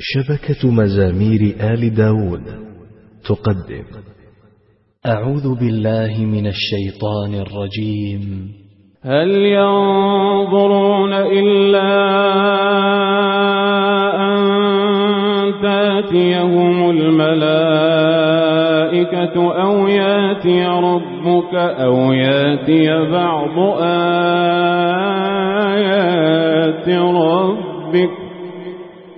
شبكة مزامير آل داود تقدم. أعوذ بالله من الشيطان الرجيم. هل ينظرون إلا أن تأتيهم الملائكة أو يأتي ربك أو يأتي بعض آيات ربك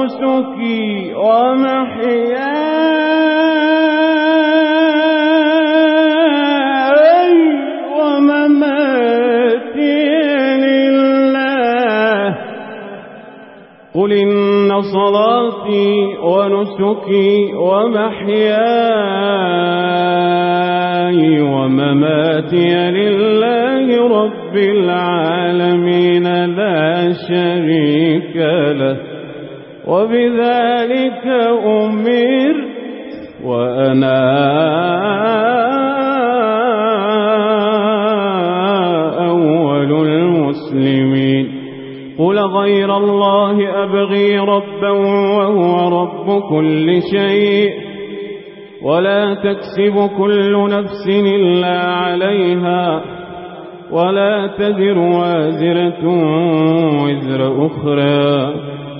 ونسكي ومحياي ومماتي لله. قل إن صلاتي ونسكي ومحياي ومماتي لله رب العالمين. لا شريك له. وبذلك أمر وأنا أول المسلمين. قل غير الله أبغي ربا وهو رب كل شيء. ولا تكسب كل نفس إلا عليها. ولا تذر وازرة وزر أخرى.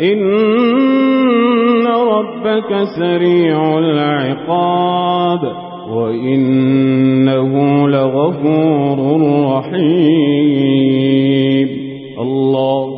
إن ربك سريع العقاب وإنه لغفور رحيم. الله